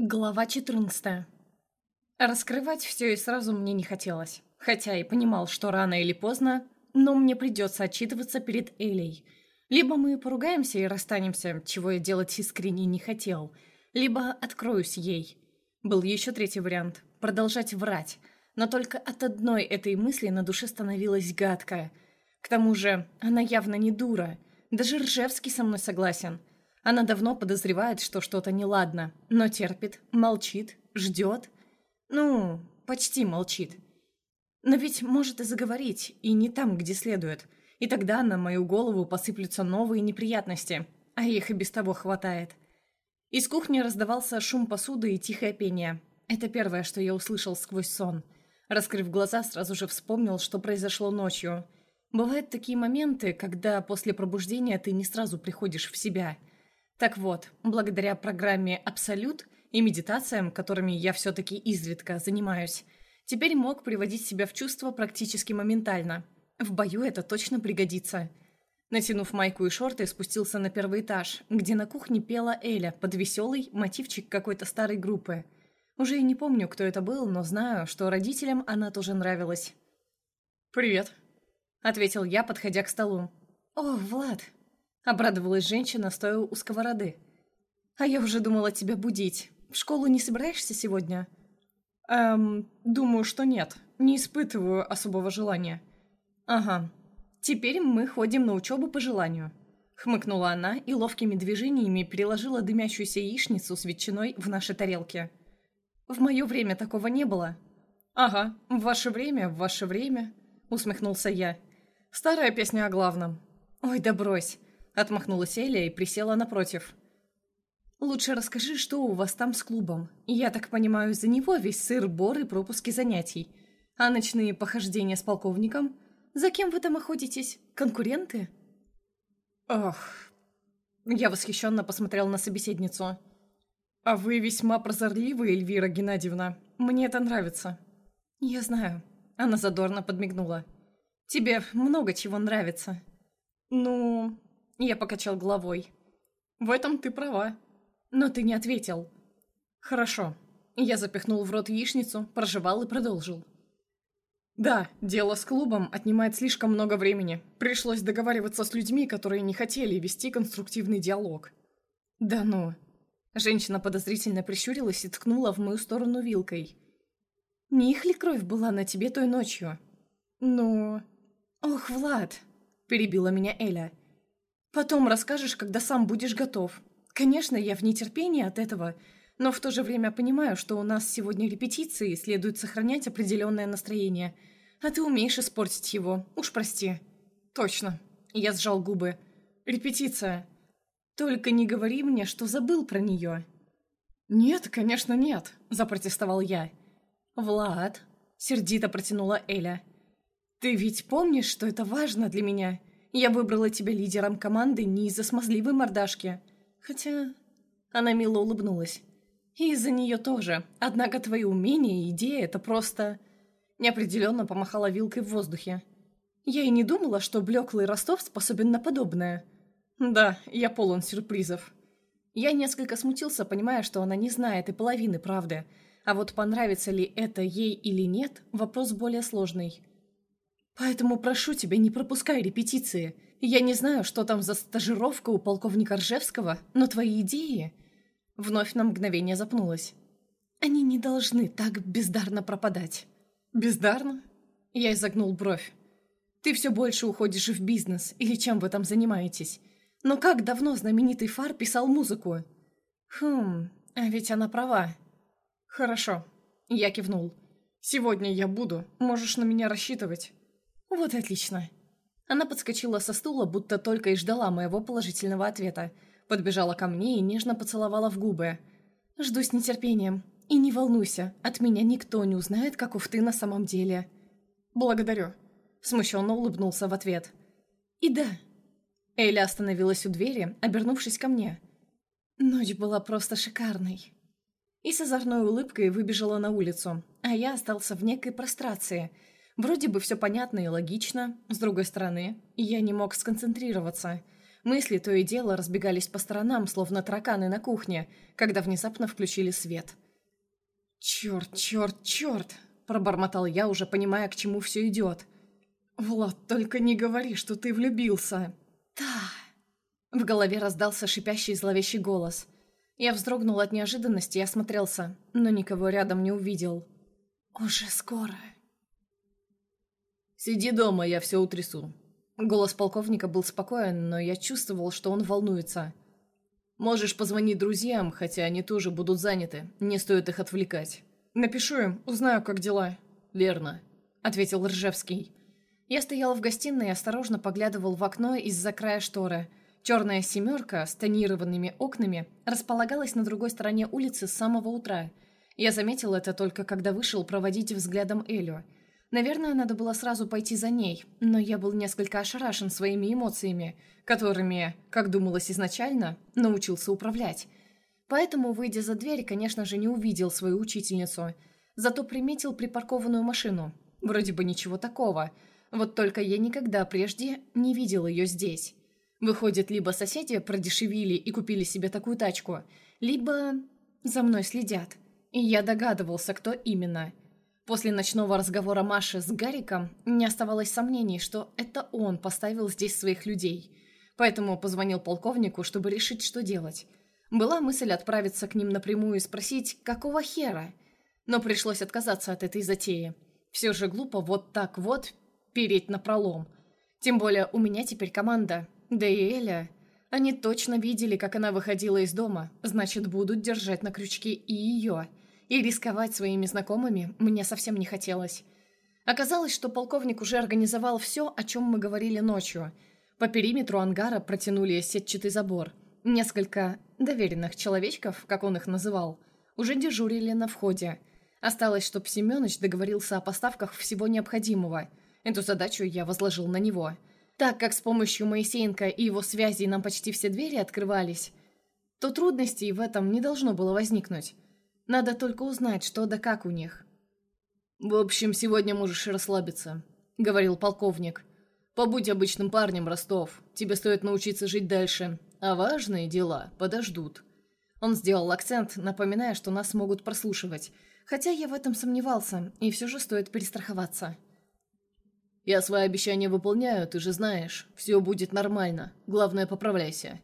Глава 14. Раскрывать все и сразу мне не хотелось. Хотя и понимал, что рано или поздно, но мне придется отчитываться перед Элей. Либо мы поругаемся и расстанемся, чего я делать искренне не хотел, либо откроюсь ей. Был еще третий вариант – продолжать врать. Но только от одной этой мысли на душе становилось гадко. К тому же, она явно не дура. Даже Ржевский со мной согласен – она давно подозревает, что что-то неладно, но терпит, молчит, ждет. Ну, почти молчит. Но ведь может и заговорить, и не там, где следует. И тогда на мою голову посыплются новые неприятности, а их и без того хватает. Из кухни раздавался шум посуды и тихое пение. Это первое, что я услышал сквозь сон. Раскрыв глаза, сразу же вспомнил, что произошло ночью. Бывают такие моменты, когда после пробуждения ты не сразу приходишь в себя – так вот, благодаря программе «Абсолют» и медитациям, которыми я все-таки изредка занимаюсь, теперь мог приводить себя в чувство практически моментально. В бою это точно пригодится. Натянув майку и шорты, спустился на первый этаж, где на кухне пела Эля под веселый мотивчик какой-то старой группы. Уже и не помню, кто это был, но знаю, что родителям она тоже нравилась. «Привет», — ответил я, подходя к столу. «О, Влад, Обрадовалась женщина, стоя у сковороды. «А я уже думала тебя будить. В школу не собираешься сегодня?» «Эм, думаю, что нет. Не испытываю особого желания». «Ага. Теперь мы ходим на учебу по желанию». Хмыкнула она и ловкими движениями переложила дымящуюся яичницу с ветчиной в наши тарелки. «В мое время такого не было». «Ага, в ваше время, в ваше время», — усмехнулся я. «Старая песня о главном». «Ой, да брось. Отмахнулась Эля и присела напротив. «Лучше расскажи, что у вас там с клубом. Я так понимаю, за него весь сыр-бор и пропуски занятий. А ночные похождения с полковником? За кем вы там охотитесь? Конкуренты?» «Ох...» Я восхищенно посмотрел на собеседницу. «А вы весьма прозорливы, Эльвира Геннадьевна. Мне это нравится». «Я знаю». Она задорно подмигнула. «Тебе много чего нравится». «Ну...» Я покачал головой. «В этом ты права. Но ты не ответил». «Хорошо». Я запихнул в рот яичницу, прожевал и продолжил. «Да, дело с клубом отнимает слишком много времени. Пришлось договариваться с людьми, которые не хотели вести конструктивный диалог». «Да ну». Женщина подозрительно прищурилась и ткнула в мою сторону вилкой. «Не их ли кровь была на тебе той ночью?» «Ну...» «Ох, Влад!» – перебила меня Эля. Потом расскажешь, когда сам будешь готов. Конечно, я в нетерпении от этого, но в то же время понимаю, что у нас сегодня репетиции, и следует сохранять определенное настроение. А ты умеешь испортить его, уж прости». «Точно». Я сжал губы. «Репетиция». «Только не говори мне, что забыл про нее». «Нет, конечно, нет», – запротестовал я. «Влад», – сердито протянула Эля. «Ты ведь помнишь, что это важно для меня? Я выбрала тебя лидером команды не из-за смазливой мордашки. Хотя...» Она мило улыбнулась. «И из-за нее тоже. Однако твои умения и идеи — это просто...» Неопределенно помахала вилкой в воздухе. «Я и не думала, что блеклый Ростов способен на подобное». «Да, я полон сюрпризов». Я несколько смутился, понимая, что она не знает и половины правды. А вот понравится ли это ей или нет, вопрос более сложный. Поэтому прошу тебя, не пропускай репетиции. Я не знаю, что там за стажировка у полковника Ржевского, но твои идеи...» Вновь на мгновение запнулась. «Они не должны так бездарно пропадать». «Бездарно?» Я изогнул бровь. «Ты все больше уходишь в бизнес, или чем вы там занимаетесь. Но как давно знаменитый Фар писал музыку?» «Хм, а ведь она права». «Хорошо», — я кивнул. «Сегодня я буду, можешь на меня рассчитывать». «Вот отлично». Она подскочила со стула, будто только и ждала моего положительного ответа. Подбежала ко мне и нежно поцеловала в губы. «Жду с нетерпением. И не волнуйся, от меня никто не узнает, каков ты на самом деле». «Благодарю», — смущенно улыбнулся в ответ. «И да». Эля остановилась у двери, обернувшись ко мне. Ночь была просто шикарной. И с озорной улыбкой выбежала на улицу, а я остался в некой прострации — Вроде бы все понятно и логично, с другой стороны, я не мог сконцентрироваться. Мысли то и дело разбегались по сторонам, словно тараканы на кухне, когда внезапно включили свет. «Черт, черт, черт!» – пробормотал я, уже понимая, к чему все идет. «Влад, только не говори, что ты влюбился!» «Да!» В голове раздался шипящий зловещий голос. Я вздрогнул от неожиданности и осмотрелся, но никого рядом не увидел. «Уже скоро!» «Сиди дома, я все утрясу». Голос полковника был спокоен, но я чувствовал, что он волнуется. «Можешь позвонить друзьям, хотя они тоже будут заняты. Не стоит их отвлекать». «Напишу им, узнаю, как дела». «Верно», — ответил Ржевский. Я стоял в гостиной и осторожно поглядывал в окно из-за края шторы. Черная «семерка» с тонированными окнами располагалась на другой стороне улицы с самого утра. Я заметил это только когда вышел проводить взглядом Элю — Наверное, надо было сразу пойти за ней, но я был несколько ошарашен своими эмоциями, которыми, как думалось изначально, научился управлять. Поэтому, выйдя за дверь, конечно же, не увидел свою учительницу, зато приметил припаркованную машину. Вроде бы ничего такого, вот только я никогда прежде не видел ее здесь. Выходит, либо соседи продешевили и купили себе такую тачку, либо за мной следят. И я догадывался, кто именно – После ночного разговора Маши с Гариком не оставалось сомнений, что это он поставил здесь своих людей. Поэтому позвонил полковнику, чтобы решить, что делать. Была мысль отправиться к ним напрямую и спросить, какого хера? Но пришлось отказаться от этой затеи. Все же глупо вот так вот переть на пролом. Тем более у меня теперь команда. Да и Эля... Они точно видели, как она выходила из дома, значит, будут держать на крючке и ее и рисковать своими знакомыми мне совсем не хотелось. Оказалось, что полковник уже организовал все, о чем мы говорили ночью. По периметру ангара протянули сетчатый забор. Несколько доверенных человечков, как он их называл, уже дежурили на входе. Осталось, чтоб Семёныч договорился о поставках всего необходимого. Эту задачу я возложил на него. Так как с помощью Моисеенко и его связей нам почти все двери открывались, то трудностей в этом не должно было возникнуть. Надо только узнать, что да как у них. «В общем, сегодня можешь расслабиться», — говорил полковник. «Побудь обычным парнем, Ростов. Тебе стоит научиться жить дальше, а важные дела подождут». Он сделал акцент, напоминая, что нас могут прослушивать, хотя я в этом сомневался, и все же стоит перестраховаться. «Я свои обещания выполняю, ты же знаешь. Все будет нормально. Главное, поправляйся».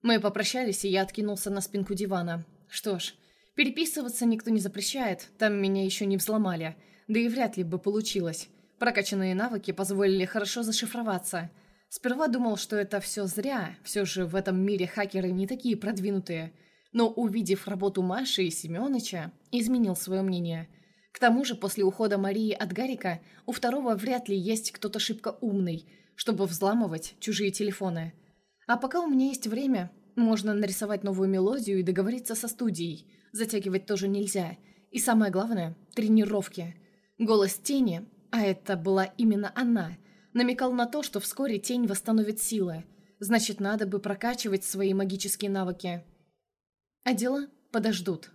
Мы попрощались, и я откинулся на спинку дивана. Что ж, Переписываться никто не запрещает, там меня еще не взломали, да и вряд ли бы получилось. Прокачанные навыки позволили хорошо зашифроваться. Сперва думал, что это все зря, все же в этом мире хакеры не такие продвинутые. Но увидев работу Маши и Семёныча, изменил свое мнение. К тому же после ухода Марии от Гарика у второго вряд ли есть кто-то шибко умный, чтобы взламывать чужие телефоны. А пока у меня есть время, можно нарисовать новую мелодию и договориться со студией – затягивать тоже нельзя. И самое главное – тренировки. Голос тени, а это была именно она, намекал на то, что вскоре тень восстановит силы. Значит, надо бы прокачивать свои магические навыки. А дела подождут.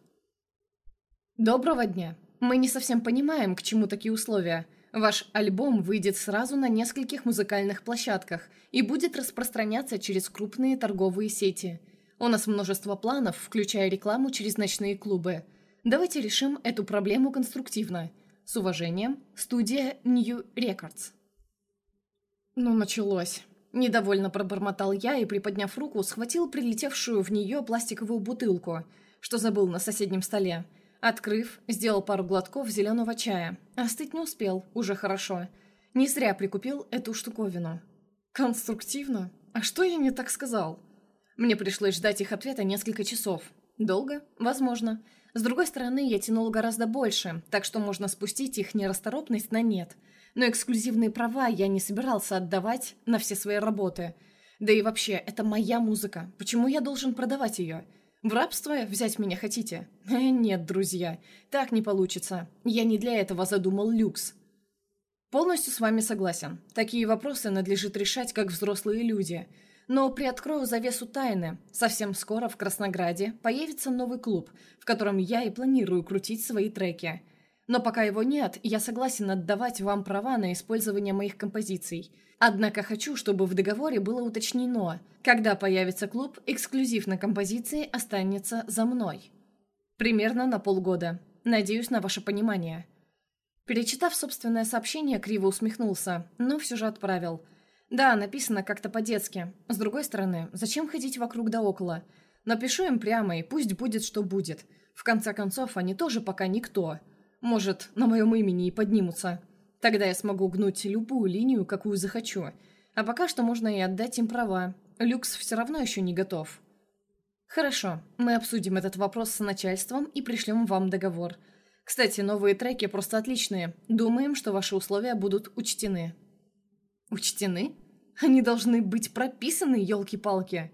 Доброго дня. Мы не совсем понимаем, к чему такие условия. Ваш альбом выйдет сразу на нескольких музыкальных площадках и будет распространяться через крупные торговые сети – у нас множество планов, включая рекламу через ночные клубы. Давайте решим эту проблему конструктивно. С уважением, студия New Records. Ну, началось. Недовольно пробормотал я и, приподняв руку, схватил прилетевшую в нее пластиковую бутылку, что забыл на соседнем столе. Открыв, сделал пару глотков зеленого чая. Остыть не успел, уже хорошо. Не зря прикупил эту штуковину. Конструктивно? А что я не так сказал? Мне пришлось ждать их ответа несколько часов. Долго? Возможно. С другой стороны, я тянул гораздо больше, так что можно спустить их нерасторопность на нет. Но эксклюзивные права я не собирался отдавать на все свои работы. Да и вообще, это моя музыка. Почему я должен продавать ее? В рабство взять меня хотите? Э, нет, друзья, так не получится. Я не для этого задумал люкс. Полностью с вами согласен. Такие вопросы надлежит решать как взрослые люди – но приоткрою завесу тайны. Совсем скоро в Краснограде появится новый клуб, в котором я и планирую крутить свои треки. Но пока его нет, я согласен отдавать вам права на использование моих композиций. Однако хочу, чтобы в договоре было уточнено, когда появится клуб, эксклюзив на композиции останется за мной. Примерно на полгода. Надеюсь на ваше понимание. Перечитав собственное сообщение, криво усмехнулся, но все же отправил. Да, написано как-то по-детски. С другой стороны, зачем ходить вокруг да около? Напишу им прямо, и пусть будет, что будет. В конце концов, они тоже пока никто. Может, на моем имени и поднимутся. Тогда я смогу гнуть любую линию, какую захочу. А пока что можно и отдать им права. Люкс все равно еще не готов. Хорошо, мы обсудим этот вопрос с начальством и пришлем вам договор. Кстати, новые треки просто отличные. Думаем, что ваши условия будут учтены. Учтены? Они должны быть прописаны, елки-палки.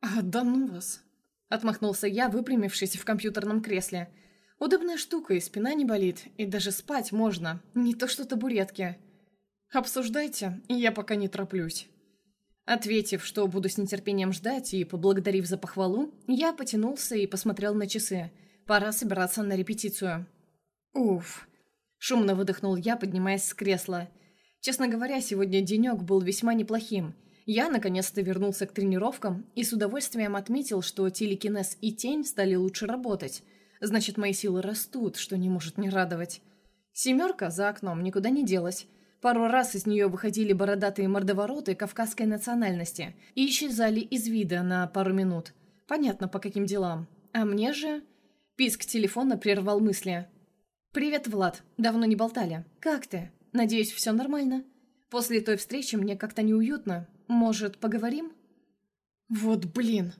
А да ну вас. Отмахнулся я, выпрямившись в компьютерном кресле. Удобная штука, и спина не болит, и даже спать можно, не то что табуретки. Обсуждайте, я пока не тороплюсь. Ответив, что буду с нетерпением ждать, и поблагодарив за похвалу, я потянулся и посмотрел на часы. Пора собираться на репетицию. Уф. Шумно выдохнул я, поднимаясь с кресла. Честно говоря, сегодня денек был весьма неплохим. Я наконец-то вернулся к тренировкам и с удовольствием отметил, что телекинез и тень стали лучше работать – Значит, мои силы растут, что не может не радовать. Семерка за окном никуда не делась. Пару раз из нее выходили бородатые мордовороты кавказской национальности и исчезали из вида на пару минут. Понятно, по каким делам. А мне же... Писк телефона прервал мысли. «Привет, Влад. Давно не болтали. Как ты? Надеюсь, все нормально? После той встречи мне как-то неуютно. Может, поговорим?» «Вот блин!»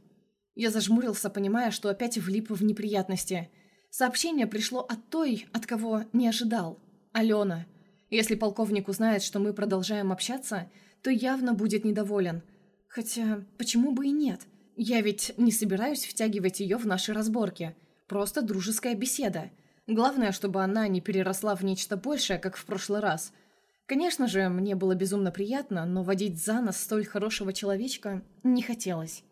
Я зажмурился, понимая, что опять влип в неприятности. Сообщение пришло от той, от кого не ожидал. Алена. Если полковник узнает, что мы продолжаем общаться, то явно будет недоволен. Хотя, почему бы и нет? Я ведь не собираюсь втягивать ее в наши разборки. Просто дружеская беседа. Главное, чтобы она не переросла в нечто большее, как в прошлый раз. Конечно же, мне было безумно приятно, но водить за нос столь хорошего человечка не хотелось.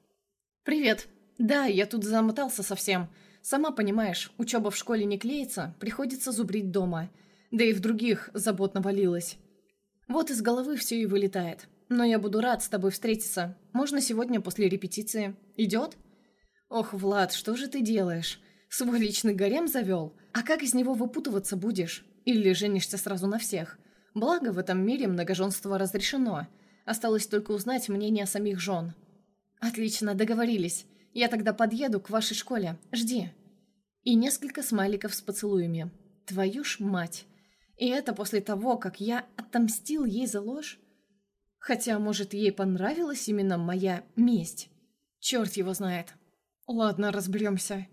«Привет», «Да, я тут замотался совсем. Сама понимаешь, учеба в школе не клеится, приходится зубрить дома. Да и в других забот навалилось. Вот из головы все и вылетает. Но я буду рад с тобой встретиться. Можно сегодня после репетиции. Идет?» «Ох, Влад, что же ты делаешь? Свой личный гарем завел? А как из него выпутываться будешь? Или женишься сразу на всех? Благо, в этом мире многоженство разрешено. Осталось только узнать мнение самих жен». «Отлично, договорились. Я тогда подъеду к вашей школе. Жди». И несколько смайликов с поцелуями. Твою ж мать. И это после того, как я отомстил ей за ложь? Хотя, может, ей понравилась именно моя месть? Черт его знает. Ладно, разберемся.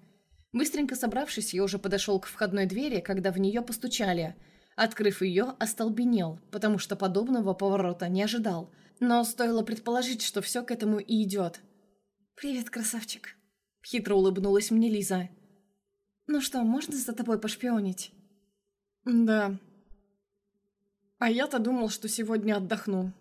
Быстренько собравшись, я уже подошел к входной двери, когда в нее постучали. Открыв ее, остолбенел, потому что подобного поворота не ожидал. Но стоило предположить, что все к этому и идет. «Привет, красавчик!» Хитро улыбнулась мне Лиза. «Ну что, можно за тобой пошпионить?» «Да». «А я-то думал, что сегодня отдохну.